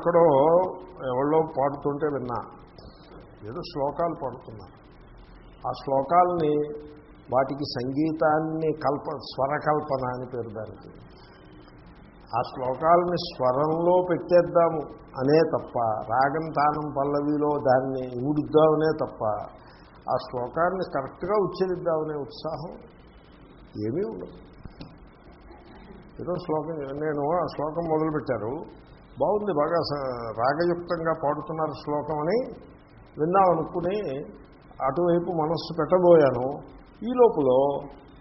ఎక్కడో ఎవరో పాడుతుంటే విన్నా. ఏదో శ్లోకాలు పాడుతున్నారు ఆ శ్లోకాలని వాటికి సంగీతాన్ని కల్ప స్వరకల్పన అని పేరు దానికి. ఆ శ్లోకాలని స్వరంలో పెట్టేద్దాము అనే తప్ప రాగం తానం పల్లవిలో దాన్ని ఊడిద్దామనే తప్ప ఆ శ్లోకాన్ని కరెక్ట్గా ఉచ్చరిద్దామనే ఉత్సాహం ఏమీ ఉండదు. ఏదో శ్లోకం నేను ఆ శ్లోకం మొదలుపెట్టారు. బాగుంది బాగా రాగయుక్తంగా పాడుతున్నారు శ్లోకం అని విన్నామనుకుని అటువైపు మనస్సు పెట్టబోయాను. ఈ లోపల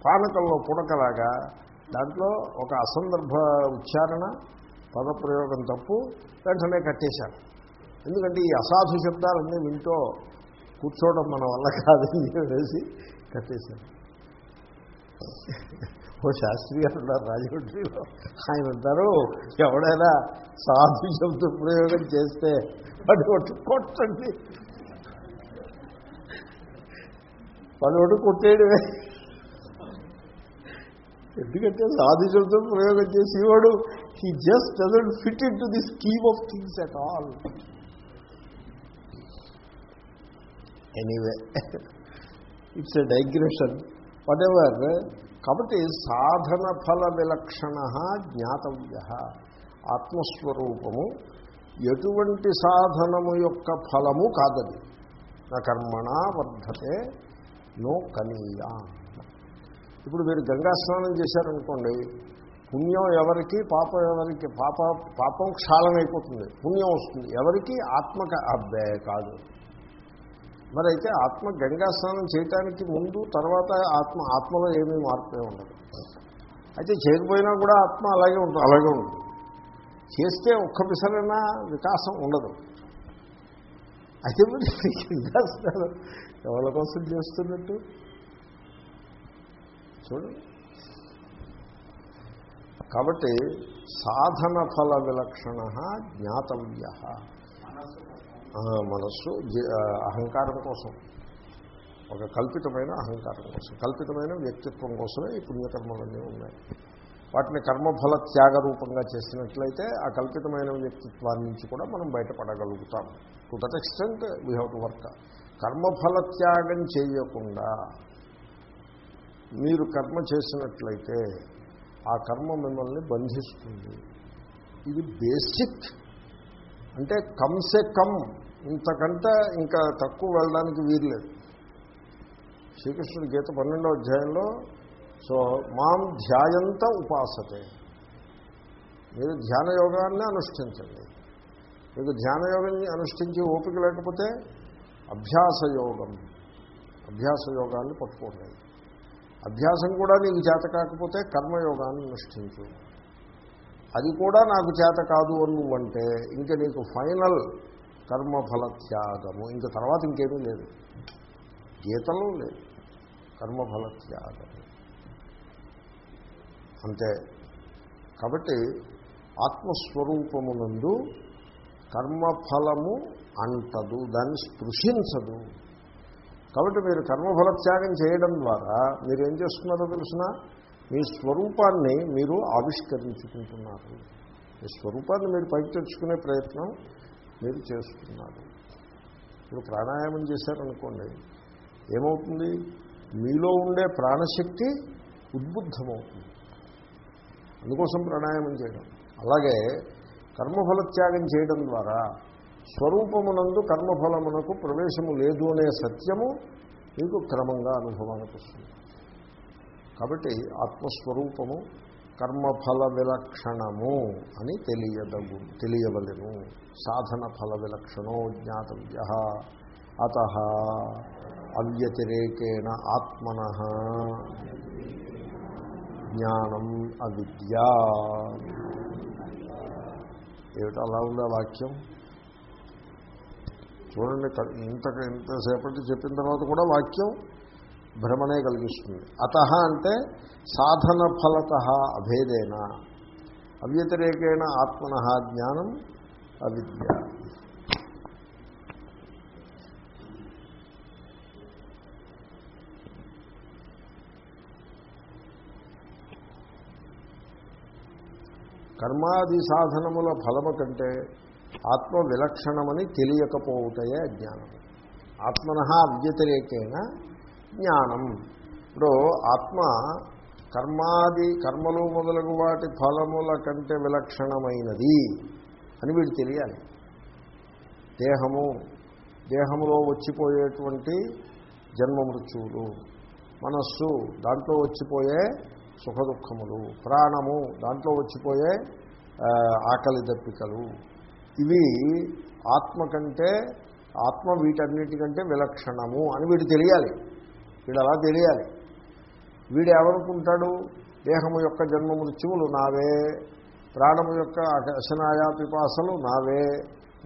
పానకంలో పుడకలాగా దాంట్లో ఒక అసందర్భ ఉచ్చారణ పదప్రయోగం తప్పు వెంటనే కట్టేశాను ఎందుకంటే ఈ అసాధు శబ్దాలన్నీ వింటూ కూర్చోవడం మన వల్ల కాదని వేసి కట్టేశాను ఓ శాస్త్రి గారు ఉన్నారు రాజమండ్రిలో. ఆయన అంటారు ఎవడైనా సాధు శబ్ద ప్రయోగం చేస్తే వాడు ఒకటి కొట్టండి. వాడు ఒకటి కొట్టేయడమే. ఎందుకంటే సాధు శబ్ద ప్రయోగం చేసేవాడు he just doesn't fit in to the scheme of things at all anyway it's a digression what ever కాబట్టి సాధన ఫల విలక్షణ జ్ఞాతవ్య. ఆత్మస్వరూపము ఎటువంటి సాధనము యొక్క ఫలము కాదది. నా కర్మణ వర్ధతే నో కనీయా ఇప్పుడు మీరు గంగా స్నానం చేశారనుకోండి పుణ్యం ఎవరికి పాపం ఎవరికి పాప పాపం క్షాళనైపోతుంది పుణ్యం వస్తుంది. ఎవరికి? ఆత్మక అబ్బే కాదు. మరి అయితే ఆత్మ గంగా స్నానం చేయటానికి ముందు తర్వాత ఆత్మ ఆత్మలో ఏమీ మార్పే ఉండదు. అయితే చేయకపోయినా కూడా ఆత్మ అలాగే ఉంటుంది అలాగే ఉంటుంది. చేస్తే ఒక్క పిసరైనా వికాసం ఉండదు. అయితే మరి గంగా స్నానం ఎవరి కోసం చేస్తున్నట్టు? చూడండి. కాబట్టి సాధన ఫల విలక్షణ జ్ఞాతవ్య. మనస్సు జీ- అహంకారం కోసం. ఒక కల్పితమైన అహంకారం కోసం. కల్పితమైన వ్యక్తిత్వం కోసమే ఈ పుణ్యకర్మలన్నీ ఉన్నాయి. వాటిని కర్మఫల త్యాగ రూపంగా చేసినట్లయితే ఆ కల్పితమైన వ్యక్తిత్వాన్ని నుంచి కూడా మనం బయటపడగలుగుతాం. To that extent we have to work కర్మఫల త్యాగం చేయకుండా మీరు కర్మ చేసినట్లయితే ఆ కర్మ మిమ్మల్ని బంధిస్తుంది. ఇది బేసిక్ అంటే కమ్సే కమ్. ఇంతకంటే ఇంకా తక్కువ వెళ్ళడానికి వీల్లేదు. శ్రీకృష్ణుడి గీత పన్నెండో అధ్యాయంలో సో మాం ధ్యాయంత ఉపాసతే. మీరు ధ్యాన యోగాన్ని అనుష్ఠించండి. మీకు ధ్యాన యోగాన్ని అనుష్ఠించి ఓపిక లేకపోతే అభ్యాస యోగం అభ్యాస యోగాన్ని పట్టుకోండి. అభ్యాసం కూడా నీకు చేత కాకపోతే కర్మయోగాన్ని అనుష్ఠించు. అది కూడా నాకు చేత కాదు అని నువ్వంటే ఇంకా నీకు ఫైనల్ కర్మఫల త్యాగము ఇంకా తర్వాత ఇంకేమీ లేదు. గీతలో లేదు. కర్మఫల త్యాగము అంతే. కాబట్టి ఆత్మస్వరూపమునందు కర్మఫలము అంటదు దాన్ని స్పృశించదు. కాబట్టి మీరు కర్మఫల త్యాగం చేయడం ద్వారా మీరు ఏం చేస్తున్నారో తెలిసిన? మీ స్వరూపాన్ని మీరు ఆవిష్కరించుకుంటున్నారు. మీ స్వరూపాన్ని మీరు పైకి తెచ్చుకునే ప్రయత్నం మీరు చేస్తున్నారు. ఇప్పుడు ప్రాణాయామం చేశారనుకోండి ఏమవుతుంది? మీలో ఉండే ప్రాణశక్తి ఉద్బుద్ధమవుతుంది. అందుకోసం ప్రాణాయామం చేయడం. అలాగే కర్మఫల త్యాగం చేయడం ద్వారా స్వరూపమునందు కర్మఫలమునకు ప్రవేశము లేదు అనే సత్యము మీకు క్రమంగా అనుభవానికి వస్తుంది. కాబట్టి ఆత్మస్వరూపము కర్మఫల విలక్షణము అని తెలియదగు తెలియవలను. సాధన ఫల విలక్షణో జ్ఞాతవ్య. అత అవ్యతిరేకేణ ఆత్మన జ్ఞానం అవిద్య. ఏమిటి అలా ఉందా వాక్యం? చూడండి ఇంత ఇంతసేపటి చెప్పిన తర్వాత కూడా వాక్యం భ్రమనే కలిగిస్తుంది. అత అంటే సాధన ఫలత అభేదేన. అవ్యతిరేకేణ ఆత్మన జ్ఞానం అవిద్య. కర్మాది సాధనముల ఫలము కంటే ఆత్మ విలక్షణమని తెలియకపోవుటయే అజ్ఞానం ఆత్మన వ్యతిరేకేణ జ్ఞానం. ఇప్పుడు ఆత్మ కర్మాది కర్మలు మొదలగు వాటి ఫలముల కంటే విలక్షణమైనది అని వీడు తెలియాలి. దేహము దేహములో వచ్చిపోయేటువంటి జన్మ మృత్యువులు మనస్సు దాంట్లో వచ్చిపోయే సుఖ దుఃఖములు ప్రాణము దాంట్లో వచ్చిపోయే ఆకలి దప్పికలు. ఇవి ఆత్మ కంటే ఆత్మ వీటన్నిటికంటే విలక్షణము అని వీడు తెలియాలి. వీడు అలా తెలియాలి. వీడు ఏమనుకుంటాడు దేహము యొక్క జన్మ మృత్యువులు నావే. ప్రాణము యొక్క అశనాయా పిపాసలు నావే.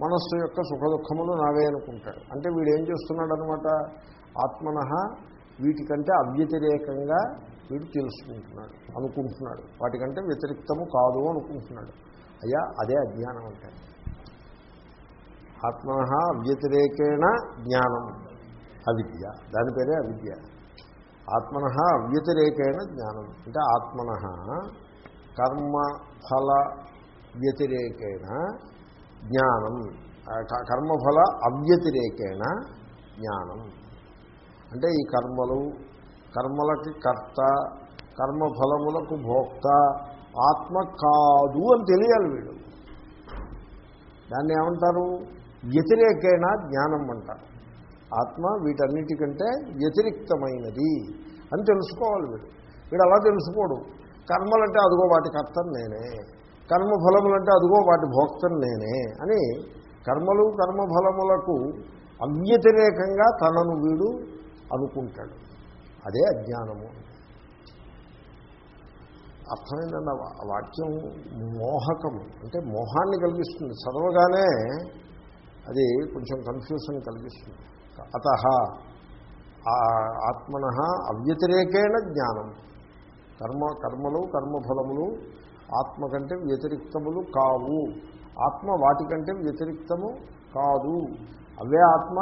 మనస్సు యొక్క సుఖ దుఃఖములు నావే అనుకుంటాడు. అంటే వీడు ఏం చేస్తున్నాడు అనమాట ఆత్మన వీటికంటే అవ్యతిరేకంగా వీడు తెలుసుకుంటున్నాడు అనుకుంటున్నాడు. వాటికంటే వ్యతిరిక్తము కాదు అనుకుంటున్నాడు. అయ్యా అదే అజ్ఞానం అంటే. ఆత్మన అవ్యతిరేకేణ జ్ఞానం. అవిద్య. దాని పేరే అవిద్య. ఆత్మన అవ్యతిరేకేణ జ్ఞానం. అంటే ఆత్మన కర్మ ఫల వ్యతిరేకేణ జ్ఞానం. క- కర్మఫల అవ్యతిరేకేణ జ్ఞానం. అంటే ఈ కర్మలు కర్మలకి కర్త కర్మఫలములకు భోక్త ఆత్మ కాదు అని తెలియాలి వీడు దాన్ని ఏమంటారు? వ్యతిరేకేణ జ్ఞానం అంటారు. ఆత్మ వీటన్నిటికంటే వ్యతిరిక్తమైనది అని తెలుసుకోవాలి వీడు. వీడు అలా తెలుసుకోడు. కర్మలంటే అదిగో వాటి కర్తను నేనే. కర్మఫలములంటే అదిగో వాటి భోక్తను నేనే అని కర్మలు కర్మఫలములకు అవ్యతిరేకంగా తనను వీడు అనుకుంటాడు. అదే అజ్ఞానము. అర్థమైందండి ఆ వాక్యం మోహకము. అంటే మోహాన్ని కలిగిస్తుంది. చదవగానే అది కొంచెం కన్ఫ్యూషన్ కలిగిస్తుంది. అత ఆత్మన అవ్యతిరేకేణ జ్ఞానం. కర్మ కర్మలు కర్మఫలములు ఆత్మ కంటే వ్యతిరిక్తములు కావు. ఆత్మ వాటికంటే వ్యతిరిక్తము కాదు. అవే ఆత్మ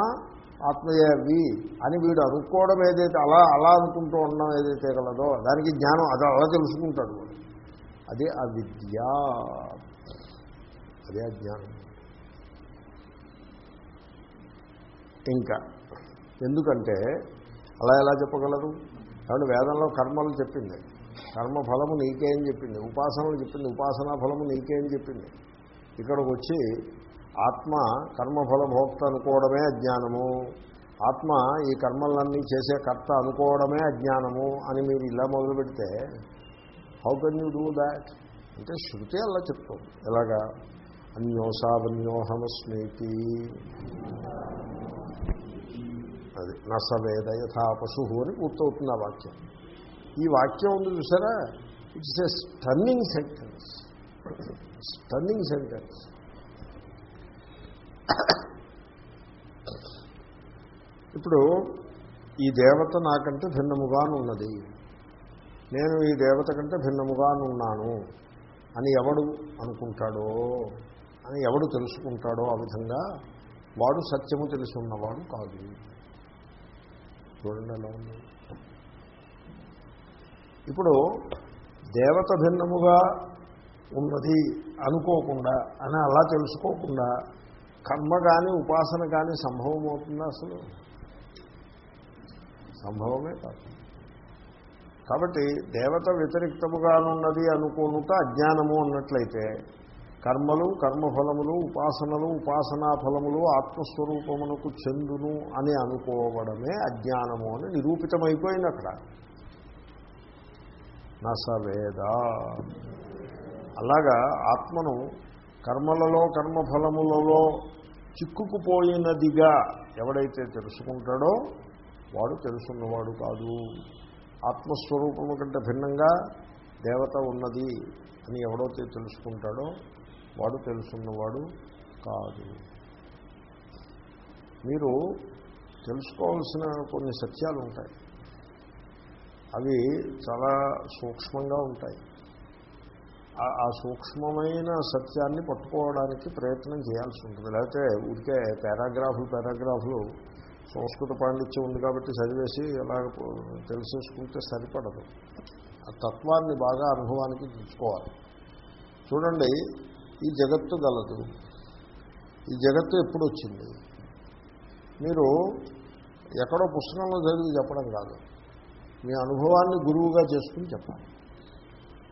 ఆత్మయే అవి అని వీడు అనుకోవడం ఏదైతే అలా అలా అనుకుంటూ ఉండడం ఏదైతే కలదో దానికి జ్ఞానం అది అలా తెలుసుకుంటాడు అదే అవిద్య. అదే అజ్ఞానం ఇంకా. ఎందుకంటే అలా ఎలా చెప్పగలరు? కాబట్టి వేదంలో కర్మలు చెప్పింది. కర్మ ఫలము నీకే అని చెప్పింది. ఉపాసనలు చెప్పింది. ఉపాసనా ఫలము నీకే అని చెప్పింది. ఇక్కడికి వచ్చి ఆత్మ కర్మఫల భోక్త అనుకోవడమే అజ్ఞానము. ఆత్మ ఈ కర్మలన్నీ చేసే కర్త అనుకోవడమే అజ్ఞానము అని మీరు ఇలా మొదలు పెడితే how can you do that అంటే శృతి అలా చెప్తుంది. ఎలాగా? అన్యోసావన్యోహమస్మీతి. అది నసవేద యథా పశు అని పూర్తవుతుంది ఆ వాక్యం. ఈ వాక్యం ఉంది చూసారా it's a stunning sentence stunning sentence ఇప్పుడు ఈ దేవత నాకంటే భిన్నముగానున్నది నేను ఈ దేవత కంటే భిన్నముగానున్నాను అని ఎవడు అనుకుంటాడో అని ఎవడు తెలుసుకుంటాడో ఆ విధంగా వాడు సత్యము తెలుసున్నవాడు ఉన్నవాడు కాదు. చూడండి ఎలా ఉంది. ఇప్పుడు దేవత భిన్నముగా ఉన్నది అనుకోకుండా అని అలా తెలుసుకోకుండా కర్మ కానీ ఉపాసన కానీ సంభవం అవుతుందా అసలు? సంభవమే కాదు. కాబట్టి దేవత వ్యతిరిక్తముగానున్నది అనుకోనుట అజ్ఞానము అన్నట్లయితే కర్మలు కర్మఫలములు ఉపాసనలు ఉపాసనా ఫలములు ఆత్మస్వరూపమునకు చెందును అని అనుకోవడమే అజ్ఞానము అని నిరూపితమైపోయింది అక్కడ నసవేద. అలాగా ఆత్మను కర్మలలో కర్మఫలములలో చిక్కుకుపోయినదిగా ఎవడైతే తెలుసుకుంటాడో వాడు తెలుసున్నవాడు కాదు. ఆత్మస్వరూపము కంటే భిన్నంగా దేవత ఉన్నది అని ఎవడైతే తెలుసుకుంటాడో వాడు తెలుసున్నవాడు కాదు. మీరు తెలుసుకోవాల్సిన కొన్ని సత్యాలు ఉంటాయి. అవి చాలా సూక్ష్మంగా ఉంటాయి. ఆ- సూక్ష్మమైన సత్యాన్ని పట్టుకోవడానికి ప్రయత్నం చేయాల్సి ఉంటుంది. లేకపోతే ఊరికే పారాగ్రాఫులు పారాగ్రాఫులు సంస్కృత పాండిత్యం ఉంది కాబట్టి చదివేసి ఎలా తెలిసేసుకుంటే సరిపడదు. ఆ తత్వాన్ని బాగా అనుభవానికి తెచ్చుకోవాలి. చూడండి ఈ జగత్తు గలదు. ఈ జగత్తు ఎప్పుడు వచ్చింది మీరు ఎక్కడో పుస్తకంలో చదివి చెప్పడం కాదు. మీ అనుభవాన్ని గురువుగా చేసుకుని చెప్పాలి.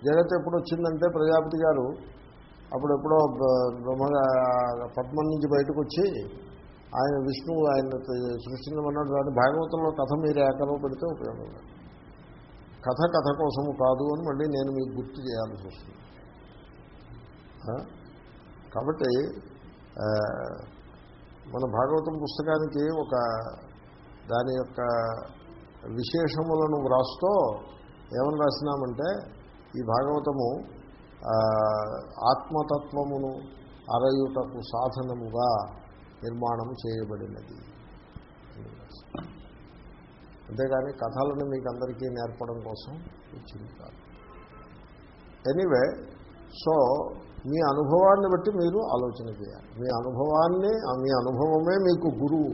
జగత్ ఎప్పుడు వచ్చిందంటే ప్రజాపతి గారు అప్పుడెప్పుడో ఎప్పుడో బ్రహ్మ పద్మం నుంచి బయటకు వచ్చి ఆయన విష్ణువు ఆయన సృష్టించమన్నాడు దాని భాగవతంలో కథ మీరు ఏకలో పెడితే ఉపయోగం కథ కథ కోసము కాదు అని మళ్ళీ నేను మీకు గుర్తు చేయాల్సి వస్తుంది. కాబట్టి మన భాగవతం పుస్తకానికి ఒక దాని యొక్క విశేషములను వ్రాస్తూ ఏమని రాసినామంటే ఈ భాగవతము ఆత్మతత్వమును అరయుటకు సాధనముగా నిర్మాణం చేయబడినది. అంతేగాని కథలను మీకు అందరికీ నేర్పడం కోసం ఇచ్చింది కాదు ఎనీవే సో మీ అనుభవాన్ని బట్టి మీరు ఆలోచన చేయాలి. మీ అనుభవాన్ని మీ అనుభవమే మీకు గురువు.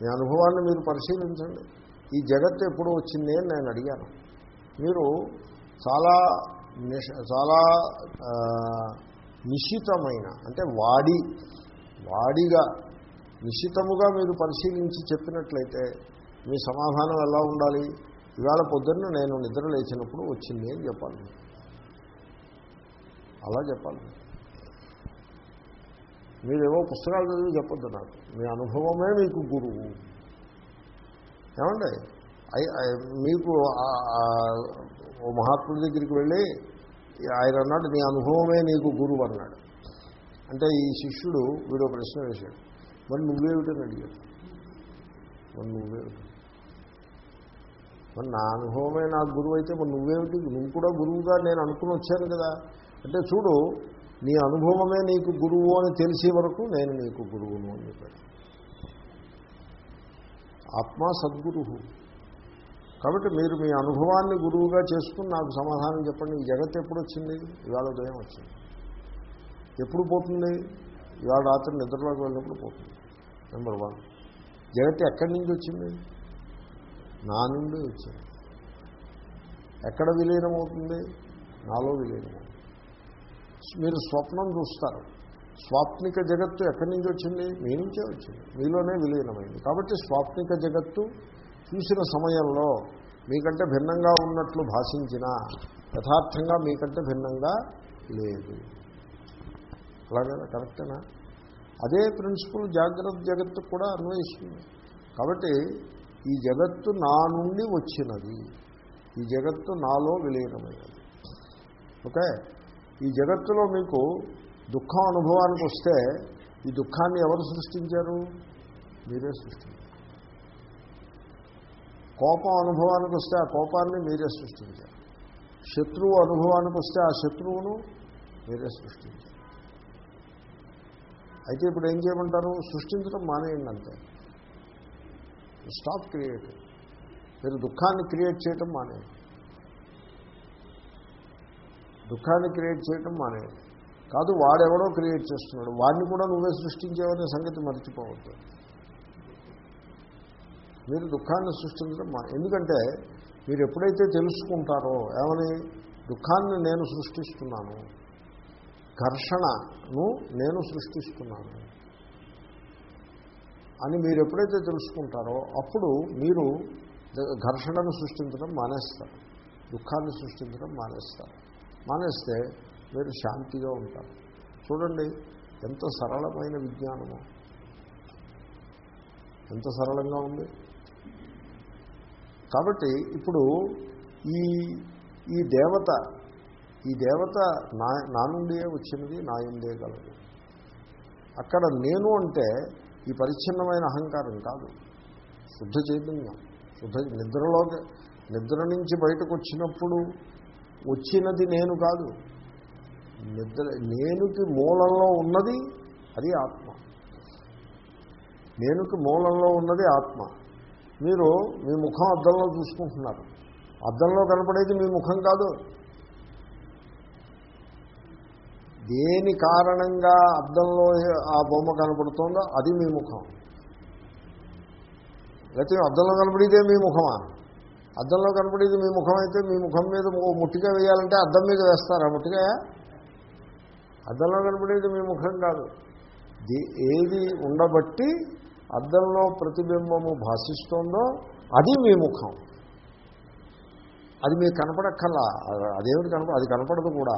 మీ అనుభవాన్ని మీరు పరిశీలించండి. ఈ జగత్తు ఎప్పుడు వచ్చింది అని నేను అడిగాను. మీరు చాలా చాలా నిశితమైన అంటే వాడి వాడిగా నిశితముగా మీరు పరిశీలించి చెప్పినట్లయితే మీ సమాధానం ఎలా ఉండాలి? ఇవాళ పొద్దున్న నేను నిద్ర లేచినప్పుడు వచ్చింది అని చెప్పాలి. అలా చెప్పాలి. మీరేవో పుస్తకాలు చదివి చెప్పొద్దు నాకు. మీ అనుభవమే మీకు గురువు. ఏమండి? ఐ- మీకు ఓ మహాత్ముడి దగ్గరికి వెళ్ళి ఆయన అన్నాడు నీ అనుభవమే నీకు గురువు అన్నాడు. అంటే ఈ శిష్యుడు వీడు ప్రశ్న వేశాడు. మరి నువ్వేమిటని అడిగాడు. మరి నువ్వేమిటి? మరి నా అనుభవమే నాకు గురువు అయితే మరి నువ్వేమిటి? నువ్వు కూడా గురువుగా నేను అనుకుని వచ్చాను కదా. అంటే చూడు నీ అనుభవమే నీకు గురువు అని తెలిసే వరకు నేను నీకు గురువును అని చెప్పాడు. ఆత్మ సద్గురు కాబట్టి మీరు మీ అనుభవాన్ని గురువుగా చేసుకుని నాకు సమాధానం చెప్పండి. ఈ జగత్ ఎప్పుడు వచ్చింది? ఇవాళ ఉదయం వచ్చింది. ఎప్పుడు పోతుంది? ఇవాళ రాత్రి నిద్రలోకి వెళ్ళినప్పుడు పోతుంది. నెంబర్ వన్ జగత్ ఎక్కడి నుంచి వచ్చింది? నా నుండి వచ్చింది. ఎక్కడ విలీనమవుతుంది? నాలో విలీనమవుతుంది. మీరు స్వప్నం చూస్తారు. స్వాప్నిక జగత్తు ఎక్కడి నుంచి వచ్చింది? మీ నుంచే వచ్చింది. మీలోనే విలీనమైంది. కాబట్టి స్వాప్నిక జగత్తు చూసిన సమయంలో మీకంటే భిన్నంగా ఉన్నట్లు భాషించినా యథార్థంగా మీకంటే భిన్నంగా లేదు. అలాగే కరెక్టేనా? అదే ప్రిన్సిపల్ జాగ్రత్త జగత్తు కూడా అన్వయిస్తుంది. కాబట్టి ఈ జగత్తు నా నుండి వచ్చినది. ఈ జగత్తు నాలో విలీనమైనది. ఓకే? ఈ జగత్తులో మీకు దుఃఖం అనుభవానికి వస్తే ఈ దుఃఖాన్ని ఎవరు సృష్టించారు? మీరే సృష్టించారు. కోపం అనుభవానికి వస్తే ఆ కోపాన్ని మీరే సృష్టించారు. శత్రువు అనుభవానికి వస్తే ఆ శత్రువును మీరే సృష్టించారు. అయితే ఇప్పుడు ఏం చేయమంటారు? సృష్టించడం మానేయండి అంతే స్టాప్ క్రియేట్ మీరు దుఃఖాన్ని క్రియేట్ చేయటం మానేయండి. దుఃఖాన్ని క్రియేట్ చేయటం మానేది కాదు వాడెవడో క్రియేట్ చేస్తున్నాడు. వాడిని కూడా నువ్వే సృష్టించేవనే సంగతి మర్చిపోవద్దు. మీరు దుఃఖాన్ని సృష్టించడం మా ఎందుకంటే మీరు ఎప్పుడైతే తెలుసుకుంటారో ఏమని? దుఃఖాన్ని నేను సృష్టిస్తున్నాను. ఘర్షణను నేను సృష్టిస్తున్నాను. అని మీరు ఎప్పుడైతే తెలుసుకుంటారో అప్పుడు మీరు ఘర్షణను సృష్టించడం మానేస్తారు. దుఃఖాన్ని సృష్టించడం మానేస్తారు. మానేస్తే మీరు శాంతిగా ఉంటారు. చూడండి ఎంత సరళమైన విజ్ఞానము. ఎంత సరళంగా ఉంది. కాబట్టి ఇప్పుడు ఈ ఈ దేవత ఈ దేవత నా నా నుండియే వచ్చినది నా ఎందే గలదు. అక్కడ నేను అంటే ఈ పరిచ్ఛిన్నమైన అహంకారం కాదు. శుద్ధ చైతన్యం శుద్ధ నిద్రలోకి నిద్ర నుంచి బయటకు వచ్చినప్పుడు వచ్చినది నేను కాదు. నిద్ర నేనుకి మూలంలో ఉన్నది అది ఆత్మ. నేనుకి మూలంలో ఉన్నది ఆత్మ. మీరు మీ ముఖం అద్దంలో చూసుకుంటున్నారు. అద్దంలో కనపడేది మీ ముఖం కాదు. దేని కారణంగా అద్దంలో ఆ బొమ్మ కనపడుతోందో అది మీ ముఖం. లేకపోతే అద్దంలో కనపడేదే మీ ముఖమా? అద్దంలో కనపడేది మీ ముఖం అయితే మీ ముఖం మీద ఓ ముట్టిగా వేయాలంటే అద్దం మీద వేస్తారా? ముట్టిగా? అద్దంలో కనపడేది మీ ముఖం కాదు. ఏది ఉండబట్టి అద్దంలో ప్రతిబింబము భాషిస్తోందో అది మీ ముఖం. అది మీకు కనపడక్కల్లా అదేమిటి కనప అది కనపడదు కూడా.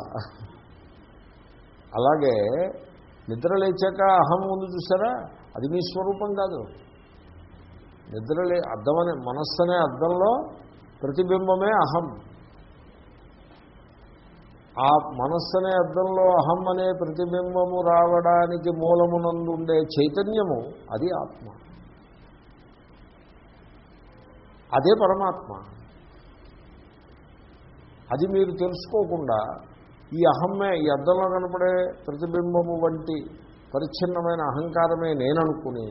అలాగే నిద్ర లేచాక అహం ముందు చూసారా? అది మీ స్వరూపం కాదు. నిద్రలే అద్దం అనే మనస్సు అనే అద్దంలో ప్రతిబింబమే అహం. ఆ మనస్సు అనే అద్దంలో అహం అనే ప్రతిబింబము రావడానికి మూలమునందుండే చైతన్యము అది ఆత్మ. అదే పరమాత్మ. అది మీరు తెలుసుకోకుండా ఈ అహమ్మే ఈ అద్దంలో కనపడే ప్రతిబింబము వంటి పరిచ్ఛిన్నమైన అహంకారమే నేననుకుని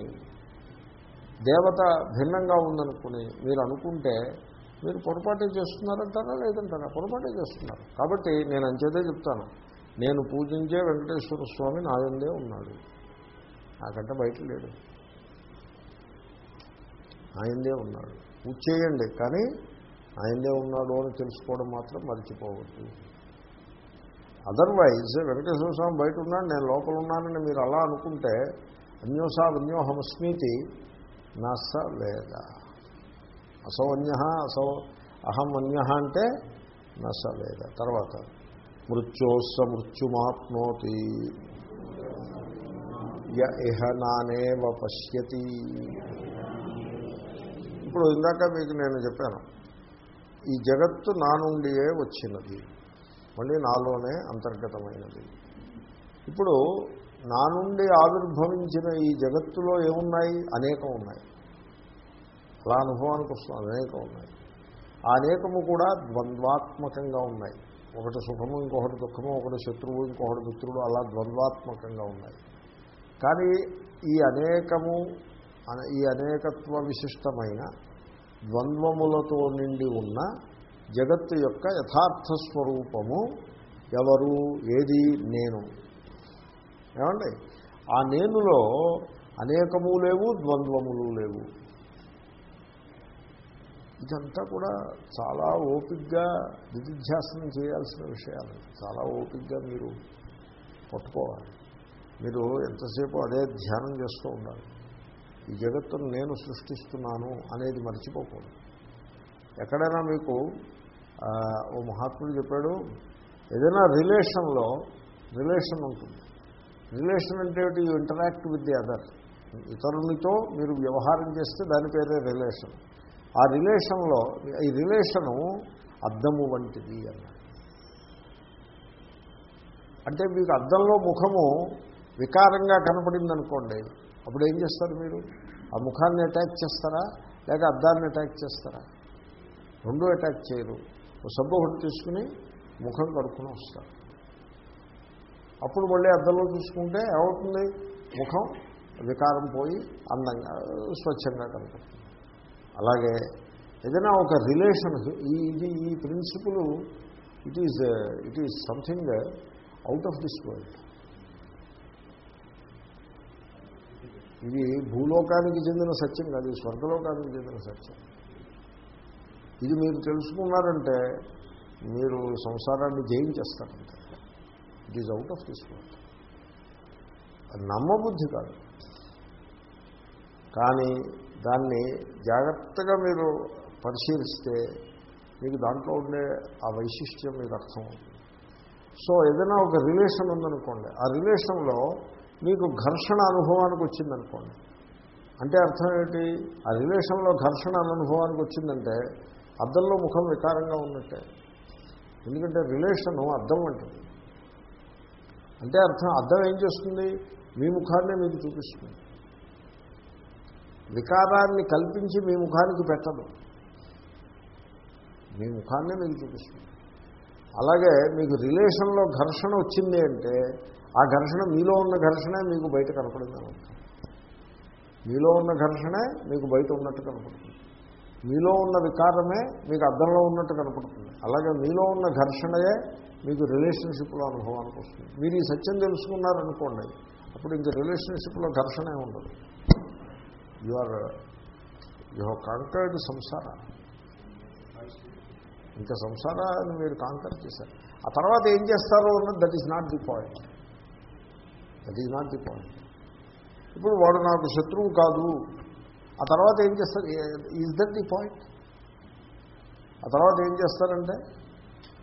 దేవత భిన్నంగా ఉందనుకుని మీరు అనుకుంటే మీరు పొరపాటే చేస్తున్నారంటారా లేదంటారా? పొరపాటే చేస్తున్నారు. కాబట్టి నేను అంచేదే చెప్తాను. నేను పూజించే వెంకటేశ్వర స్వామి నాయందే ఉన్నాడు. నాకంటే బయట లేడు. ఆయనదే ఉన్నాడు. పూజ చేయండి కానీ ఆయందే ఉన్నాడు అని తెలుసుకోవడం మాత్రం మర్చిపోవద్దు. అదర్వైజ్ వెంకటేశ్వర స్వామి బయట ఉన్నాడు నేను లోపల ఉన్నానని మీరు అలా అనుకుంటే అన్యోసా అన్యోహమస్మీతి నస వేద. అసౌ అన్య అసౌ అహం అన్య అంటే నస తర్వాత మృత్యోస్స మృత్యుమాప్నోతి. య ఇహ నానేవ పశ్యతి. ఇప్పుడు ఇందాక మీకు నేను చెప్పాను ఈ జగత్తు నా నుండియే వచ్చినది మళ్ళీ నాలోనే అంతర్గతమైనది. ఇప్పుడు నా నుండి ఆవిర్భవించిన ఈ జగత్తులో ఏమున్నాయి? అనేకం ఉన్నాయి. అలా అనుభవానికి వస్తుంది అనేకం ఉన్నాయి. ఆ అనేకము కూడా ద్వంద్వాత్మకంగా ఉన్నాయి. ఒకటి సుఖము ఇంకొకటి దుఃఖము ఒకటి శత్రువు ఇంకొకటి మిత్రుడు అలా ద్వంద్వాత్మకంగా ఉన్నాయి. కానీ ఈ అనేకము ఈ అనేకత్వ విశిష్టమైన ద్వంద్వములతో నిండి ఉన్న జగత్తు యొక్క యథార్థ స్వరూపము ఎవరు? ఏది? నేను. ఏమండి? ఆ నేనులో అనేకము లేవు ద్వంద్వములు లేవు. ఇదంతా కూడా చాలా ఓపిగ్గా నిధిధ్యాసనం చేయాల్సిన విషయాలు. చాలా ఓపిగ్గా మీరు పట్టుకోవాలి. మీరు ఎంతసేపు అదే ధ్యానం చేస్తూ ఉండాలి. ఈ జగత్తును నేను సృష్టిస్తున్నాను అనేది మర్చిపోకూడదు. ఎక్కడైనా మీకు ఓ మహాత్ముడు చెప్పాడు ఏదైనా రిలేషన్లో రిలేషన్ ఉంటుంది. రిలేషన్ అంటే you interact with the other ఇతరునితో మీరు వ్యవహారం చేస్తే దాని పేరే రిలేషన్. ఆ రిలేషన్లో ఈ రిలేషను అద్దము వంటిది అన్నాడు. అంటే మీకు అద్దంలో ముఖము వికారంగా కనపడింది అనుకోండి అప్పుడు ఏం చేస్తారు మీరు? ఆ ముఖాన్ని అటాక్ చేస్తారా? లేక అద్దాన్ని అటాక్ చేస్తారా? రెండూ అటాక్ చేయరు. సబ్బు ఒకటి తీసుకుని ముఖం కడుక్కుని వస్తారు. అప్పుడు మళ్ళీ అద్దంలో చూసుకుంటే ఏమవుతుంది? ముఖం వికారం పోయి అందంగా స్వచ్ఛంగా కనపడుతుంది. అలాగే ఏదైనా ఒక రిలేషన్ ఈ ఇది ఈ principle it is it is something out of this world. ఇది భూలోకానికి చెందిన సత్యం కాదు ఇది స్వర్గలోకానికి చెందిన సత్యం. ఇది మీరు తెలుసుకున్నారంటే మీరు సంసారాన్ని జయించేస్తారంటే. It is out of this world నమ్మబుద్ధి కాదు. కానీ దాన్ని జాగ్రత్తగా మీరు పరిశీలిస్తే మీకు దాంట్లో ఉండే ఆ వైశిష్ట్యం మీకు అర్థమవుతుంది సో ఏదైనా ఒక రిలేషన్ ఉందనుకోండి ఆ రిలేషన్లో మీకు ఘర్షణ అనుభవానికి వచ్చిందనుకోండి అంటే అర్థం ఏమిటి ఆ రిలేషన్లో ఘర్షణ అనుభవానికి వచ్చిందంటే అద్దంలో ముఖం వికారంగా ఉన్నట్టే. ఎందుకంటే రిలేషను అద్దం వంటిది అంటే అర్థం అర్థం ఏం చేస్తుంది? మీ ముఖాన్నే మీకు చూపిస్తుంది. వికారాన్ని కల్పించి మీ ముఖానికి పెట్టదు. మీ ముఖాన్నే మీకు చూపిస్తుంది. అలాగే మీకు రిలేషన్లో ఘర్షణ వచ్చింది అంటే ఆ ఘర్షణ మీలో ఉన్న ఘర్షణే మీకు బయట కనపడింది అనమాట మీలో ఉన్న ఘర్షణే మీకు బయట ఉన్నట్టు కనపడుతుంది. మీలో ఉన్న వికారమే మీకు అద్దంలో ఉన్నట్టు కనపడుతుంది. అలాగే మీలో ఉన్న ఘర్షణయే మీకు రిలేషన్షిప్లో అనుభవానికి వస్తుంది. మీరు ఈ సత్యం తెలుసుకున్నారనుకోండి అప్పుడు ఇంక రిలేషన్షిప్లో ఘర్షణే ఉండదు you are you have conquered సంసార. ఇంకా సంసారాన్ని మీరు కాంకర్ చేశారు. ఆ తర్వాత ఏం చేస్తారో అన్నది that is not the point that is not the point ఇప్పుడు వాడు నాకు శత్రువు కాదు. ఆ తర్వాత ఏం చేస్తారు? ఈజ్ దట్ ది పాయింట్ ఆ తర్వాత ఏం చేస్తారంటే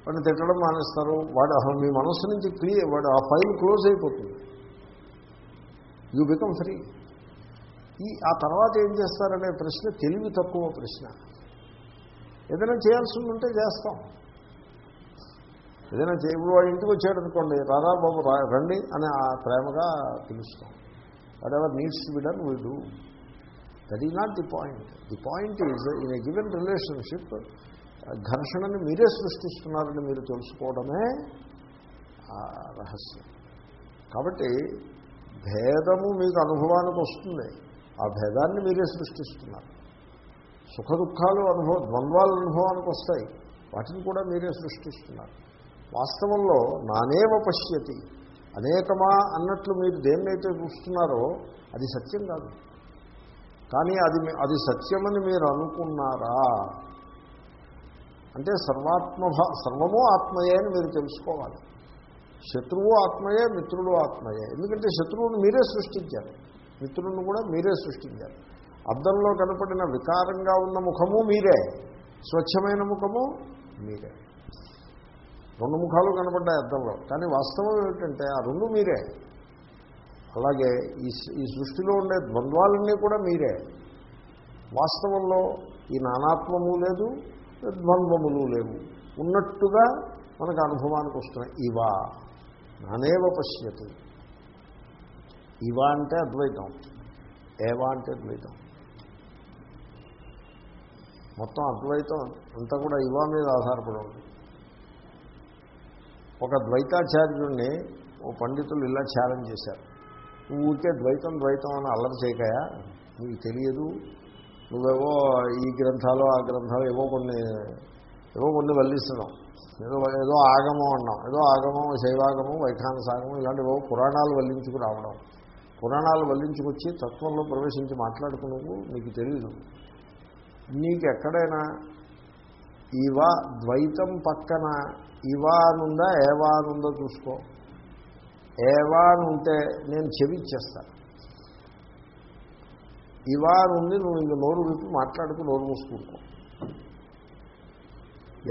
వాడిని తిట్టడం మానేస్తారు. వాడు అసలు మీ మనస్సు నుంచి క్లియర్ వాడు ఆ ఫైల్ క్లోజ్ అయిపోతుంది. యూ బికమ్ ఫ్రీ ఈ ఆ తర్వాత ఏం చేస్తారనే ప్రశ్న తెలివి తక్కువ ప్రశ్న. ఏదైనా చేయాల్సి ఉంటే చేస్తాం. ఏదైనా చే ఇప్పుడు వాడు ఇంటికి వచ్చాడు అనుకోండి రారా బాబు రండి అని ఆ ప్రేమగా పిలుస్తాం. What ever needs to be done will do that is not the point the point is in a given relationship ఘర్షణని మీరే సృష్టిస్తున్నారని మీరు తెలుసుకోవడమే ఆ రహస్యం. కాబట్టి భేదము మీకు అనుభవానికి వస్తుంది. ఆ భేదాన్ని మీరే సృష్టిస్తున్నారు. సుఖ దుఃఖాలు అనుభవం ద్వంద్వాల అనుభవానికి వస్తాయి. వాటిని కూడా మీరే సృష్టిస్తున్నారు. వాస్తవంలో నానేవ పశ్యతి అనేకమా అన్నట్లు మీరు దేన్నైతే చూస్తున్నారో అది సత్యం కాదు. కానీ అది అది సత్యమని మీరు అనుకున్నారా? అంటే సర్వాత్మభా సర్వము ఆత్మయే అని మీరు తెలుసుకోవాలి. శత్రువు ఆత్మయే మిత్రుడు ఆత్మయే. ఎందుకంటే శత్రువుని మీరే సృష్టించారు. మిత్రులను కూడా మీరే సృష్టించారు. అద్దంలో కనపడిన వికారంగా ఉన్న ముఖము మీరే. స్వచ్ఛమైన ముఖము మీరే. రెండు ముఖాలు కనపడ్డాయి అద్దంలో. కానీ వాస్తవం ఏమిటంటే ఆ రెండు మీరే. అలాగే ఈ ఈ సృష్టిలో ఉండే ద్వంద్వాలన్నీ కూడా మీరే. వాస్తవంలో ఈ నానాత్మము లేదు ద్వంద్వములు లేవు. ఉన్నట్టుగా మనకు అనుభవానికి వస్తున్నాయి. ఇవా. నానేవ పశ్యతి. ఇవా అంటే అద్వైతం ఏవా అంటే ద్వైతం. మొత్తం అద్వైతం అంతా కూడా ఇవా మీద ఆధారపడి ఒక ద్వైతాచార్యుడిని ఓ పండితులు ఇలా ఛాలెంజ్ చేశారు. నువ్వు ఊరికే ద్వైతం ద్వైతం అని అల్లరి చేయకయా? నీకు తెలియదు. నువ్వేవో ఈ గ్రంథాలు ఆ గ్రంథాలు ఏవో కొన్ని ఏవో కొన్ని వల్లిస్తున్నాం ఏదో ఏదో ఆగమం అన్నాం ఏదో ఆగమం శైవాగమం వైఖానసాగమం ఇలాంటివో పురాణాలు వల్లించుకు రావడం పురాణాలు వల్లించుకొచ్చి తత్వంలో ప్రవేశించి మాట్లాడుకు నువ్వు నీకు తెలియదు నీకు ఎక్కడైనా ఇవా ద్వైతం పక్కన ఇవా అనుందా ఏవా అనుందో చూసుకో. ఏవా అని ఉంటే నేను చెవిచ్చేస్తాను ఇవా నుండి నువ్వు ఇంక నోరు విప్పి మాట్లాడుకుని నోరు మూసుకుంటావు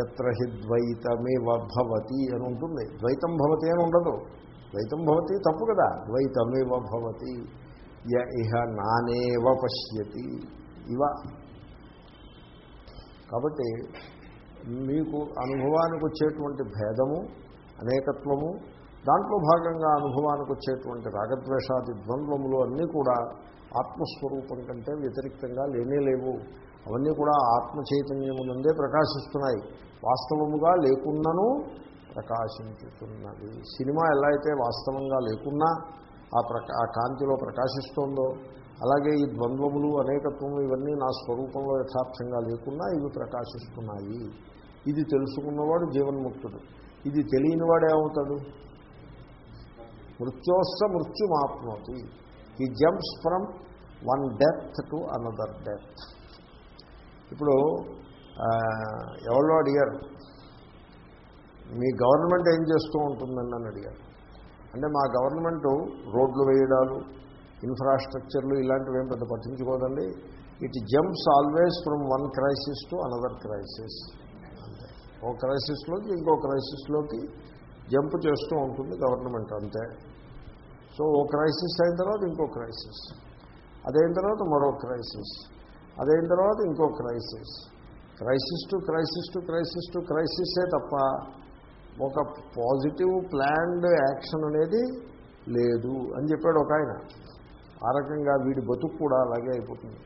ఎత్ర హి ద్వైతమేవ భవతి అని ఉంటుంది. ద్వైతం భవతి అని ఉండదు. ద్వైతం భవతి తప్పు కదా? ద్వైతమేవ భవతి య ఇహ నానేవ పశ్యతి. ఇవ. కాబట్టి మీకు అనుభవానికి వచ్చేటువంటి భేదము అనేకత్వము దాంట్లో భాగంగా అనుభవానికి వచ్చేటువంటి రాగద్వేషాది ద్వంద్వములు అన్నీ కూడా ఆత్మస్వరూపం కంటే వ్యతిరిక్తంగా లేనే లేవు. అవన్నీ కూడా ఆత్మ చైతన్యమునందే ప్రకాశిస్తున్నాయి. వాస్తవముగా లేకున్నను ప్రకాశించుతున్నది. సినిమా ఎలా అయితే వాస్తవంగా లేకున్నా ఆ ప్రకా ఆ కాంతిలో ప్రకాశిస్తోందో అలాగే ఈ ద్వంద్వములు అనేకత్వం ఇవన్నీ నా స్వరూపంలో యథార్థంగా లేకున్నా ఇవి ప్రకాశిస్తున్నాయి. ఇది తెలుసుకున్నవాడు జీవన్ముక్తుడు. ఇది తెలియనివాడు ఏమవుతాడు? మృత్యోస్త మృత్యుమాప్నోతి. He jumps from one death to another death ఇప్పుడు ఎవరో అడిగారు మీ గవర్నమెంట్ ఏం చేస్తూ ఉంటుందని నన్ను అడిగారు. అంటే మా గవర్నమెంట్ రోడ్లు వేయడాలు ఇన్ఫ్రాస్ట్రక్చర్లు ఇలాంటివి ఏం పెద్ద పట్టించుకోదండి. It jumps always from one crisis to another crisis అంతే. ఓ క్రైసిస్లోకి ఇంకో క్రైసిస్లోకి జంప్ చేస్తూ ఉంటుంది గవర్నమెంట్ అంతే. సో ఓ క్రైసిస్ అయిన తర్వాత ఇంకో క్రైసిస్ అదైన తర్వాత మరో క్రైసిస్ అదైన తర్వాత ఇంకో crisis crisis to crisis to crisis to క్రైసిసే తప్ప ఒక పాజిటివ్ ప్లాన్డ్ యాక్షన్ అనేది లేదు అని చెప్పాడు ఒక ఆయన. ఆ రకంగా వీడి బతుకు కూడా అలాగే అయిపోతుంది.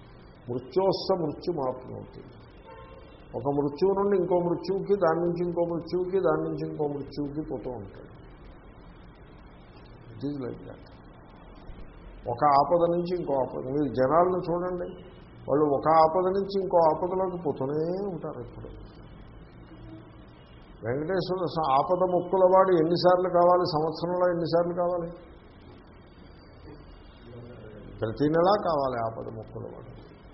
మృత్యోస్స మృత్యు మాపునవుతుంది ఒక మృత్యువు నుండి ఇంకో మృత్యువుకి దాని నుంచి ఇంకో మృత్యువుకి దాని నుంచి ఇంకో మృత్యువుకి పోతూ ఉంటాడు. ఇట్ ఈజ్ లైక్ దాట్ ఒక ఆపద నుంచి ఇంకో ఆపద. మీరు జనాలను చూడండి. వాళ్ళు ఒక ఆపద నుంచి ఇంకో ఆపదలోకి పోతూనే ఉంటారు ఇప్పుడు. వెంకటేశ్వర ఆపద ముక్కుల వాడు ఎన్నిసార్లు కావాలి? సంవత్సరంలో ఎన్నిసార్లు కావాలి? ప్రతి నెలా కావాలి ఆపద ముక్కుల వాడు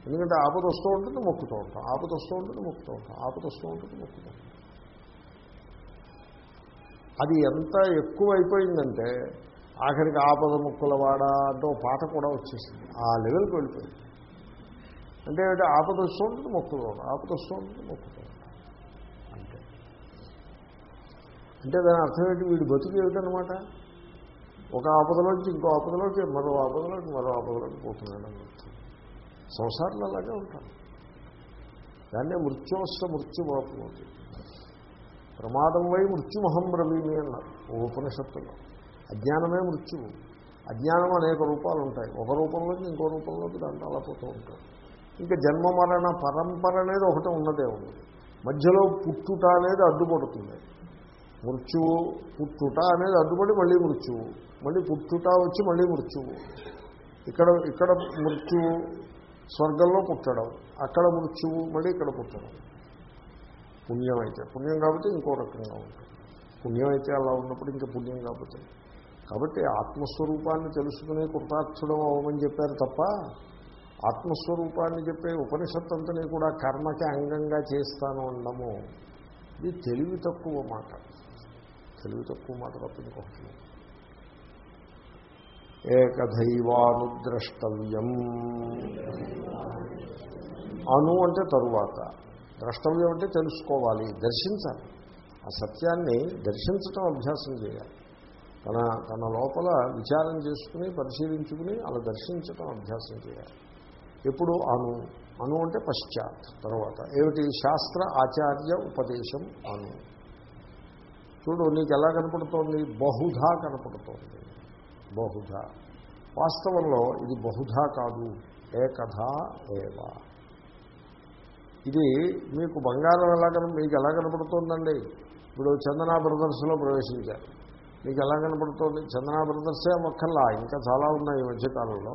ఎందుకంటే ఆపద వస్తూ ఉంటుంది మొక్కుతూ ఉంటాం. ఆపద వస్తూ ఉంటుంది మొక్కుతూ ఉంటాం. ఆపద వస్తూ ఉంటుంది మొక్కుతూ ఉంటాం. అది ఎంత ఎక్కువ అయిపోయిందంటే ఆఖరికి ఆపద ముక్కుల వాడ అంటూ పాట కూడా వచ్చేసింది. ఆ లెవెల్కి వెళ్ళిపోయింది. అంటే ఆపద వస్తూ ఉంటుంది మొక్కుతూ ఉంటాం. ఆపద వస్తూ ఉంటుంది మొక్కుతూ ఉంటాయి. అంతే అంటే దాని అర్థం ఏంటి? వీడు బతుకు ఏమిటనమాట ఒక ఆపదలోంచి ఇంకో ఆపదలోకి మరో ఆపదలోకి మరో ఆపదలోకి పోతున్నాడు అని అలాగే ఉంటాడు దాన్నే మృత్యోస్త మృత్యువాపునవుతుంది ప్రమాదం వై మృత్యుమహం బ్రవీమి అన్నారు ఓ ఉపనిషత్తులో. అజ్ఞానమే మృత్యువు. అజ్ఞానం అనేక రూపాలు ఉంటాయి ఒక రూపంలోకి ఇంకో రూపంలోకి దాంట్లో అలా పోతూ ఉంటారు. ఇంకా జన్మ మరణ పరంపర అనేది ఒకటి ఉన్నదే ఉంది. మధ్యలో పుట్టుట అనేది అడ్డుపడుతుంది. మృత్యువు పుట్టుట అనేది అడ్డుపడి మళ్ళీ మృత్యువు. మళ్ళీ పుట్టుట వచ్చి మళ్ళీ మృత్యువు. ఇక్కడ ఇక్కడ మృత్యువు స్వర్గంలో పుట్టడం. అక్కడ మృత్యువు మళ్ళీ ఇక్కడ పుట్టడం. పుణ్యం అయితే పుణ్యం కాబట్టి ఇంకో రకంగా ఉంటుంది. పుణ్యం అయితే అలా ఉన్నప్పుడు ఇంకా పుణ్యం కాబట్టి. కాబట్టి ఆత్మస్వరూపాన్ని తెలుసుకునే కృతార్థుడం అవమని చెప్పారు తప్ప ఆత్మస్వరూపాన్ని చెప్పే ఉపనిషత్తు అంతని కూడా కర్మకి అంగంగా చేస్తాను అన్నము. ఇది తెలివి తక్కువ మాట. తెలివి తక్కువ మాట తప్ప ఏకదైవానుద్రష్టవ్యం అను అంటే తరువాత. ద్రష్టవ్యం అంటే తెలుసుకోవాలి దర్శించాలి. ఆ సత్యాన్ని దర్శించటం అభ్యాసం చేయాలి. తన తన లోపల విచారం చేసుకుని పరిశీలించుకుని అలా దర్శించటం అభ్యాసం చేయాలి. ఎప్పుడు అను. అను అంటే పశ్చాత్ తర్వాత. ఏమిటి? శాస్త్ర ఆచార్య ఉపదేశం అను. చూడు నీకు ఎలా కనపడుతోంది? బహుధా కనపడుతోంది. బహుధా. వాస్తవంలో ఇది బహుధా కాదు ఏకథా ఏవా. ఇది మీకు బంగారం ఎలా కన మీకు ఎలా కనపడుతోందండి? ఇప్పుడు చందనా బ్రదర్స్లో ప్రవేశించారు. మీకు ఎలా కనపడుతోంది? చందనా బ్రదర్సే ఒక్కల్లా ఇంకా చాలా ఉన్నాయి ఈ మధ్యకాలంలో.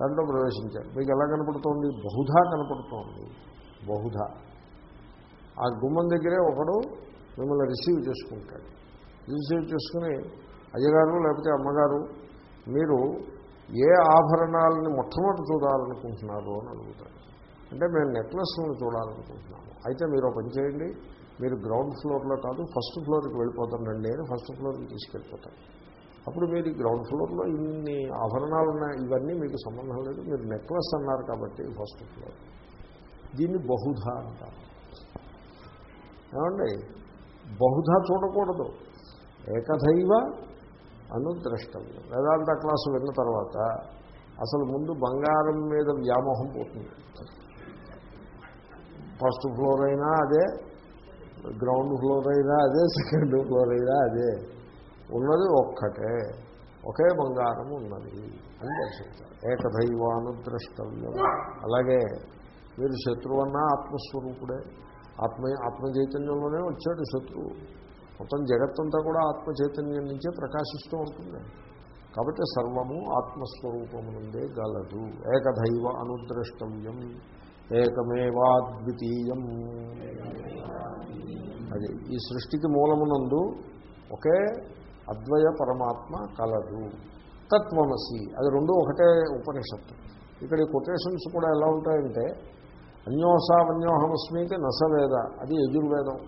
దాంట్లో ప్రవేశించారు. మీకు ఎలా కనపడుతోంది? బహుధా కనపడుతోంది. బహుధా. ఆ గుమ్మం దగ్గరే ఒకడు మిమ్మల్ని రిసీవ్ చేసుకుంటాడు. రిసీవ్ చేసుకుని అయ్యగారు లేకపోతే అమ్మగారు మీరు ఏ ఆభరణాలని మొట్టమొదటి చూడాలనుకుంటున్నారు అని అడుగుతారు. అంటే మేము నెక్లెస్లను చూడాలనుకుంటున్నాము. అయితే మీరు ఒక పని చేయండి. మీరు గ్రౌండ్ ఫ్లోర్లో కాదు ఫస్ట్ ఫ్లోర్కి వెళ్ళిపోతానండి అని ఫస్ట్ ఫ్లోర్కి తీసుకెళ్ళిపోతారు. అప్పుడు మీరు ఈ గ్రౌండ్ ఫ్లోర్లో ఇన్ని ఆభరణాలు ఉన్నాయి ఇవన్నీ మీకు సంబంధం లేదు. మీరు నెక్లెస్ అన్నారు కాబట్టి ఫస్ట్ ఫ్లోర్. దీన్ని బహుధ అంటారు. ఏమండి? బహుధా చూడకూడదు. ఏకధైవ అనుద్రష్టవ్యం. వేదాంత క్లాసు విన్న తర్వాత అసలు ముందు బంగారం మీద వ్యామోహం పోతుంది. ఫస్ట్ ఫ్లోర్ అయినా అదే గ్రౌండ్ ఫ్లోర్ అయినా అదే సెకండ్ ఫ్లోర్ అయినా అదే. ఉన్నది ఒక్కటే. ఒకే బంగారం ఉన్నది అని దర్శించారు. ఏకదైవానుద్రష్టవ్యం అలాగే మీరు శత్రువన్నా ఆత్మస్వరూపుడే. ఆత్మ ఆత్మ చైతన్యంలోనే వచ్చాడు శత్రువు. మొత్తం జగత్తంతా కూడా ఆత్మ చైతన్యం నుంచే ప్రకాశిస్తూ ఉంటుంది. కాబట్టి సర్వము ఆత్మస్వరూపము నుండే గలదు. ఏకదైవ అనుద్రష్టవ్యం. ఏకమేవాద్వితీయం. అది ఈ సృష్టికి మూలమునందు ఒకే అద్వయ పరమాత్మ కలదు. తత్వమసి. అది రెండు ఒకటే ఉపనిషత్తు. ఇక్కడ ఈ కొటేషన్స్ కూడా ఎలా ఉంటాయంటే అన్యోసావన్యోహమస్మీతి నసవేద. అది యజుర్వేదం.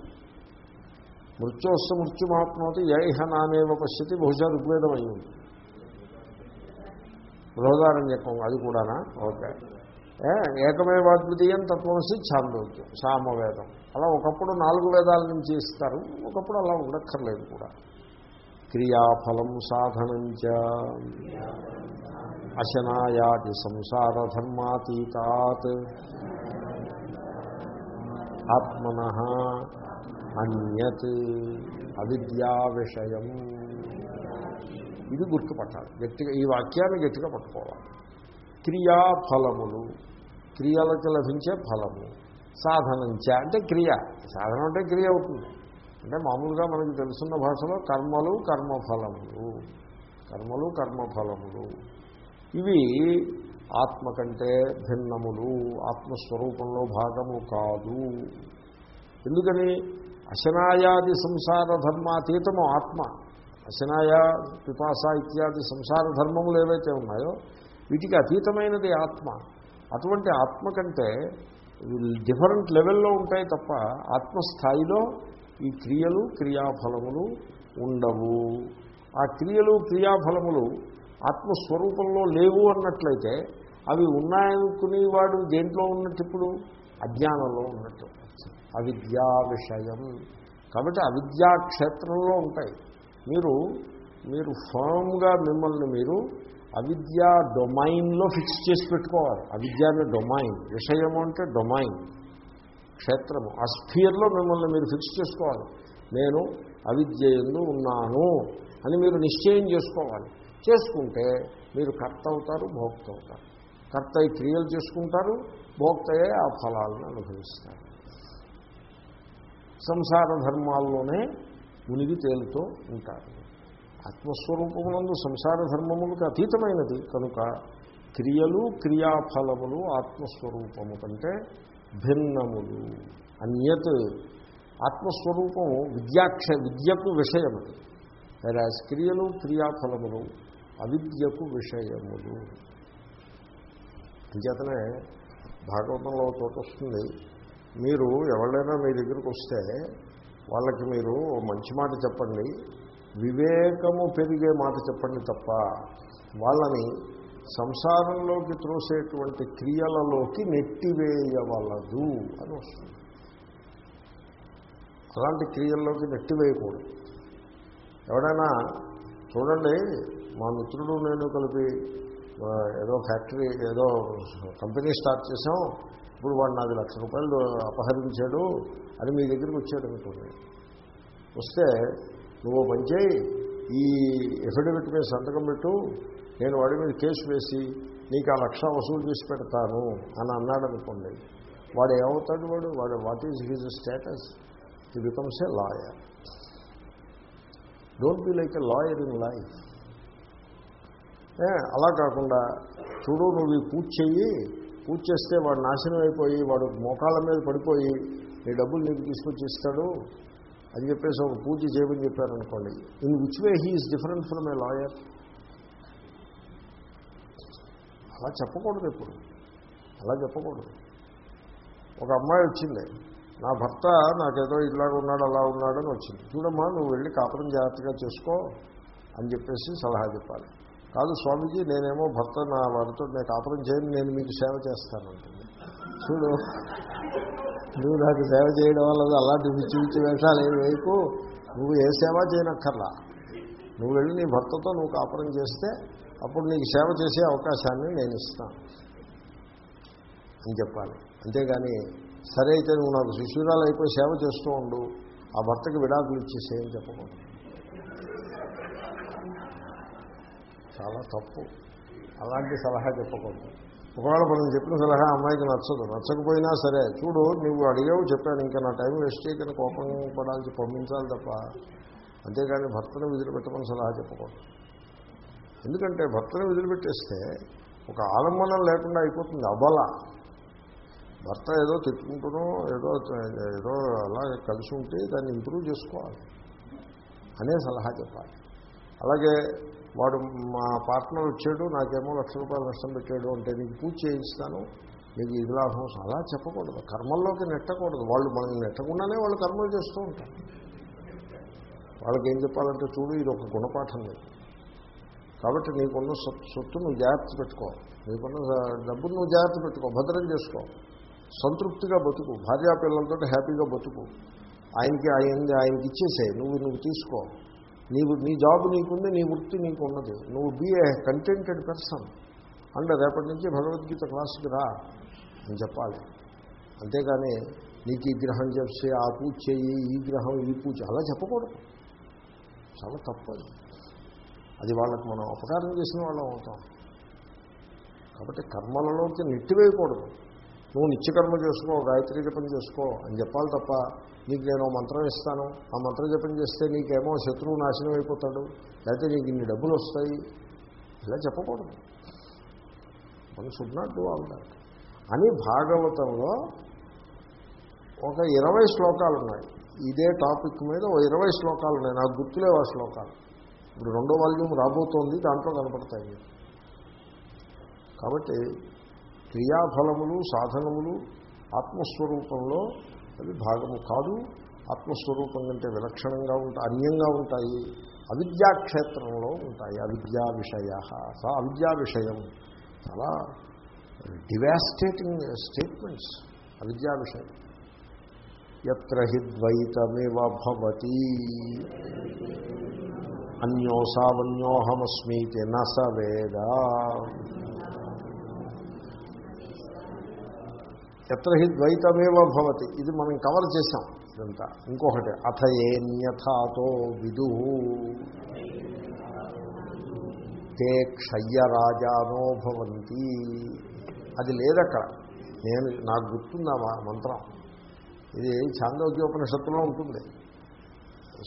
మృత్యోస్స మృత్యుమాత్మోతి యైహ నానేవ పశ్యతి బహుశా ఋగ్వేదం అయ్యింది బృహదారణ్యకం అది కూడానా? ఓకే. ఏ, ఏకమేవాద్వితీయం తత్వమసి ఛాందోక్యం సామవేదం. అలా ఒకప్పుడు నాలుగు వేదాల నుంచి ఇస్తారు. ఒకప్పుడు అలా ఉండక్కర్లేదు కూడా. క్రియాఫలం సాధనంచ అశనాయాది సంసార ధర్మాతీతాత్ ఆత్మన అన్యత్ అవిద్యా విషయం. ఇది గుర్తుపట్టాలి. గట్టిగా ఈ వాక్యాన్ని గట్టిగా పట్టుకోవాలి. క్రియాఫలములు. క్రియలకు లభించే ఫలము. సాధనంచ అంటే క్రియ. సాధనం అంటే క్రియ అవుతుంది. అంటే మామూలుగా మనకు తెలుసున్న భాషలో కర్మలు కర్మఫలములు. కర్మలు కర్మఫలములు. ఇవి ఆత్మ కంటే భిన్నములు ఆత్మస్వరూపంలో భాగము కాదు. ఎందుకని? అశనాయాది సంసార ధర్మాతీతము ఆత్మ. అశనాయ పిపాస ఇత్యాది సంసార ధర్మములు ఏవైతే ఉన్నాయో వీటికి అతీతమైనది ఆత్మ. అటువంటి ఆత్మ కంటే డిఫరెంట్ లెవెల్లో ఉంటాయి తప్ప ఆత్మస్థాయిలో ఈ క్రియలు క్రియాఫలములు ఉండవు. ఆ క్రియలు క్రియాఫలములు ఆత్మస్వరూపంలో లేవు అన్నట్లయితే అవి ఉన్నాయనుకునేవాడు దేంట్లో ఉన్నట్టు ఇప్పుడు? అజ్ఞానంలో ఉన్నట్టు. అవిద్యా విషయం. కాబట్టి అవిద్యా క్షేత్రంలో ఉంటాయి. మీరు మీరు ఫర్మ్గా మిమ్మల్ని మీరు అవిద్యా డొమైన్లో ఫిక్స్ చేసి పెట్టుకోవాలి. అవిద్య అనే డొమైన్. విషయము అంటే డొమైన్. క్షేత్రము. ఆ స్ఫియర్లో మిమ్మల్ని మీరు ఫిక్స్ చేసుకోవాలి. నేను అవిద్య ఎందు ఉన్నాను అని మీరు నిశ్చయం చేసుకోవాలి. చేసుకుంటే మీరు కర్త అవుతారు భోక్త అవుతారు కర్త అయి క్రియలు చేసుకుంటారు భోక్తయే ఆ ఫలాలను అనుభవిస్తారు. సంసార ధర్మాల్లోనే మునిగి తేలుతూ ఉంటారు. ఆత్మస్వరూపమునందు సంసార ధర్మములకు అతీతమైనది. కనుక క్రియలు క్రియాఫలములు ఆత్మస్వరూపము కంటే భిన్నములు. అన్యత్ ఆత్మస్వరూపము విద్యాక్ష విద్యకు విషయము వెరాజ్ క్రియలు క్రియాఫలములు అవిద్యకు విషయములు. అంచేతనే భాగవతంలో చోటు వస్తుంది. మీరు ఎవరైనా మీ దగ్గరికి వస్తే వాళ్ళకి మీరు మంచి మాట చెప్పండి. వివేకము పెరిగే మాట చెప్పండి తప్ప వాళ్ళని సంసారంలోకి త్రోసేటువంటి క్రియలలోకి నెట్టివేయవలదు అని వస్తుంది. అలాంటి క్రియల్లోకి నెట్టివేయకూడదు. ఎవడైనా చూడండి మా మిత్రుడు నేను కలిపి ఏదో ఫ్యాక్టరీ ఏదో కంపెనీ స్టార్ట్ చేసాం ఇప్పుడు వాడు నాది లక్ష రూపాయలు అపహరించాడు అని మీ దగ్గరికి వచ్చాడు అనుకోండి. వస్తే నువ్వు పంచేయి ఈ ఎఫిడవిట్ మీద సంతకం పెట్టు నేను వాడి మీద కేసు వేసి నీకు ఆ లక్ష వసూలు చేసి పెడతాను అని అన్నాడు అనుకోండి. వాడు ఏమవుతాడు వాడు? వాడు what is his status he becomes a lawyer don't be like a lawyer in life అలా కాకుండా చూడు నువ్వు పూజ చెయ్యి. పూజ చేస్తే వాడు నాశనం అయిపోయి వాడు మోకాళ్ళ మీద పడిపోయి నీ డబ్బులు నీకు తీసుకొచ్చి ఇస్తాడు అని చెప్పేసి ఒక పూజ చేయమని చెప్పారనుకోండి. In which way he is different from a lawyer అలా చెప్పకూడదు ఇప్పుడు అలా చెప్పకూడదు. ఒక అమ్మాయి వచ్చింది. నా భర్త నాకేదో ఇలాగ ఉన్నాడు అలా ఉన్నాడని అని వచ్చింది. చూడమ్మా నువ్వు వెళ్ళి కాపురం జాగ్రత్తగా చేసుకో అని చెప్పేసి సలహా చెప్పాలి. కాదు స్వామీజీ నేనేమో భర్త నా వారితో నేను కాపురం చేయను నేను మీకు సేవ చేస్తానంటుంది. చూడు నువ్వు నాకు సేవ చేయడం వల్ల అలాంటి పిచ్చి పిచ్చి వేషాలు ఏమి వేయకు. నువ్వు ఏ సేవ చేయనక్కర్లా. నువ్వు వెళ్ళి నీ భర్తతో నువ్వు కాపురం చేస్తే అప్పుడు నీకు సేవ చేసే అవకాశాన్ని నేను ఇస్తాను అని చెప్పాలి. అంతేగాని సరే అయితే నువ్వు నాకు శిశురాలు అయిపోయి సేవ చేస్తూ ఉండు. ఆ భర్తకి విడాకులు ఇచ్చేసేయని చెప్పకూడదు. చాలా తప్పు. అలాంటి సలహా చెప్పకూడదు. ఒకవేళ మనం చెప్పిన సలహా అమ్మాయికి నచ్చదు. నచ్చకపోయినా సరే చూడు నువ్వు అడిగావు చెప్పాను ఇంకా నా టైం వేస్ట్ చేయకని కోపం పడాల్సి పంపించాలి తప్ప. అంతేకాని భర్తను వదిలిపెట్టమని సలహా చెప్పకూడదు. ఎందుకంటే భర్తను వదిలిపెట్టేస్తే ఒక ఆలంబనం లేకుండా అయిపోతుంది అబల. భర్త ఏదో తిట్టుకుంటూనో ఏదో ఏదో అలా కలిసి ఉంటే దాన్ని ఇంప్రూవ్ చేసుకోవాలి. అనే సలహా చెప్పాలి. అలాగే వాడు మా పార్ట్నర్ వచ్చాడు నాకేమో లక్ష రూపాయలు నష్టం పెట్టాడు అంటే నీకు పూజ చేయిస్తాను నీకు ఇది లాభం అలా చెప్పకూడదు. కర్మల్లోకి నెట్టకూడదు. వాళ్ళు మనల్ని నెట్టకుండానే వాళ్ళు కర్మలు చేస్తూ ఉంటారు. వాళ్ళకి ఏం చెప్పాలంటే చూడు ఇది ఒక గుణపాఠం లేదు కాబట్టి నీకున్న సొత్తు నువ్వు జాగ్రత్త పెట్టుకో. నీకున్న డబ్బును నువ్వు జాగ్రత్త పెట్టుకో భద్రం చేసుకో. సంతృప్తిగా బతుకు భార్యా పిల్లలతో హ్యాపీగా బతుకు. ఆయనకి ఆయన ఆయనకి ఇచ్చేసే నువ్వు నువ్వు తీసుకో. నీవు నీ జాబ్ నీకుంది నీ వృత్తి నీకు ఉన్నది నువ్వు బీ ఏ కంటెంటెడ్ పర్సన్ అంటే రేపటి నుంచి భగవద్గీత క్లాసుకి రా. అని చెప్పాలి. అంతేగాని నీకు ఈ గ్రహం చేసి ఆ పూజ చేయి ఈ గ్రహం ఈ పూజ అలా చెప్పకూడదు. చాలా తప్పదు. అది వాళ్ళకి మనం అపకారం చేసిన వాళ్ళం అవుతాం. కాబట్టి కర్మలలోకి నెట్టివేయకూడదు. నువ్వు నిత్యకర్మ చేసుకో గాయత్రి జపం చేసుకో అని చెప్పాలి తప్ప నీకు నేను మంత్రం ఇస్తాను. ఆ మంత్రం జపం చేస్తే నీకేమో శత్రువు నాశనం అయిపోతాడు. లేకపోతే నీకు ఇన్ని డబ్బులు వస్తాయి. ఇలా చెప్పకూడదు. మనం should not do all that. అని భాగవతంలో ఒక ఇరవై శ్లోకాలు ఉన్నాయి. ఇదే టాపిక్ మీద ఓ ఇరవై శ్లోకాలు ఉన్నాయి. నాకు గుర్తులేవు ఆ శ్లోకాలు. ఇప్పుడు రెండో వాల్యూమ్ రాబోతోంది దాంట్లో కనపడతాయి. కాబట్టి క్రియాఫలములు సాధనములు ఆత్మస్వరూపంలో అవి భాగము కాదు. ఆత్మస్వరూపం కంటే విలక్షణంగా ఉంటాయి అన్యంగా ఉంటాయి. అవిద్యాక్షేత్రంలో ఉంటాయి. అవిద్యా విషయ. సా అవిద్యా విషయం. చాలా డివాస్టేటింగ్ స్టేట్మెంట్స్. అవిద్యా విషయం. ఎత్ర హి ద్వైతమివ భవతి. అన్యోసావన్యోహమస్మీతి నస వేద. ఎత్ర హి ద్వైతమేవ భవతి. ఇది మనం కవర్ చేశాం ఇదంతా. ఇంకొకటి అథ ఏన్యథాతో విదు. తే క్షయ్యరాజానో భవంతి. అది లేదక్కడ. నేను నాకు గుర్తుంది ఆ మంత్రం. ఇది చాందోగ్యోపనిషత్తులో ఉంటుంది.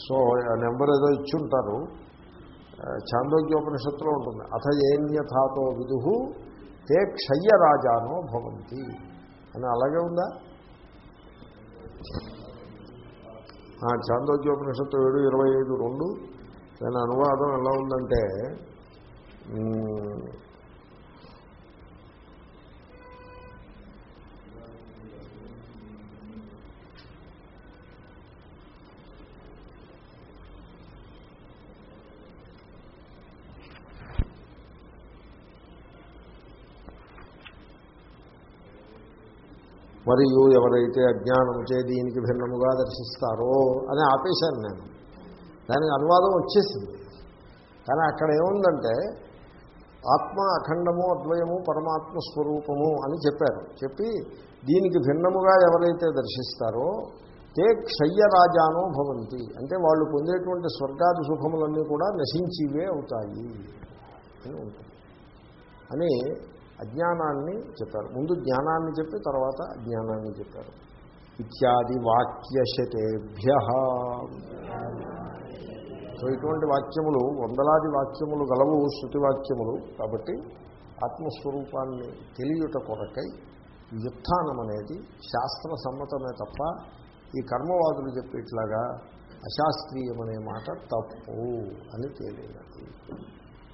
సో ఆ నెంబర్ ఏదో ఇచ్చి ఉంటారు చాందోగ్యోపనిషత్తులో ఉంటుంది. అథ ఏన్యథాతో విదు. తే క్షయ్యరాజానో భవంతి. అని అలాగే ఉందా? చాందోగ్యోపనిషత్తు ఏడు ఇరవై ఐదు రెండు దాని అనువాదం ఎలా ఉందంటే మరియు ఎవరైతే అజ్ఞానముచే దీనికి భిన్నముగా దర్శిస్తారో అని ఆపేశాను నేను. దానికి అనువాదం వచ్చేసింది. కానీ అక్కడ ఏముందంటే ఆత్మ అఖండము అద్వయము పరమాత్మ స్వరూపము అని చెప్పారు. చెప్పి దీనికి భిన్నముగా ఎవరైతే దర్శిస్తారో తే క్షయ్యరాజానో భవంతి. అంటే వాళ్ళు పొందేటువంటి స్వర్గాది సుఖములన్నీ కూడా నశించివే అవుతాయి అని ఉంటుంది. అని అజ్ఞానాన్ని చెప్పారు. ముందు జ్ఞానాన్ని చెప్పి తర్వాత అజ్ఞానాన్ని చెప్పారు. ఇత్యాది వాక్యశతేభ్య. సో ఇటువంటి వాక్యములు వందలాది వాక్యములు గలవు శృతి వాక్యములు కాబట్టి ఆత్మస్వరూపాన్ని తెలియట కొరకై వ్యుత్థానం అనేది శాస్త్ర సమ్మతమే తప్ప ఈ కర్మవాదులు చెప్పేట్లాగా అశాస్త్రీయమనే మాట తప్పు అని తేలినది.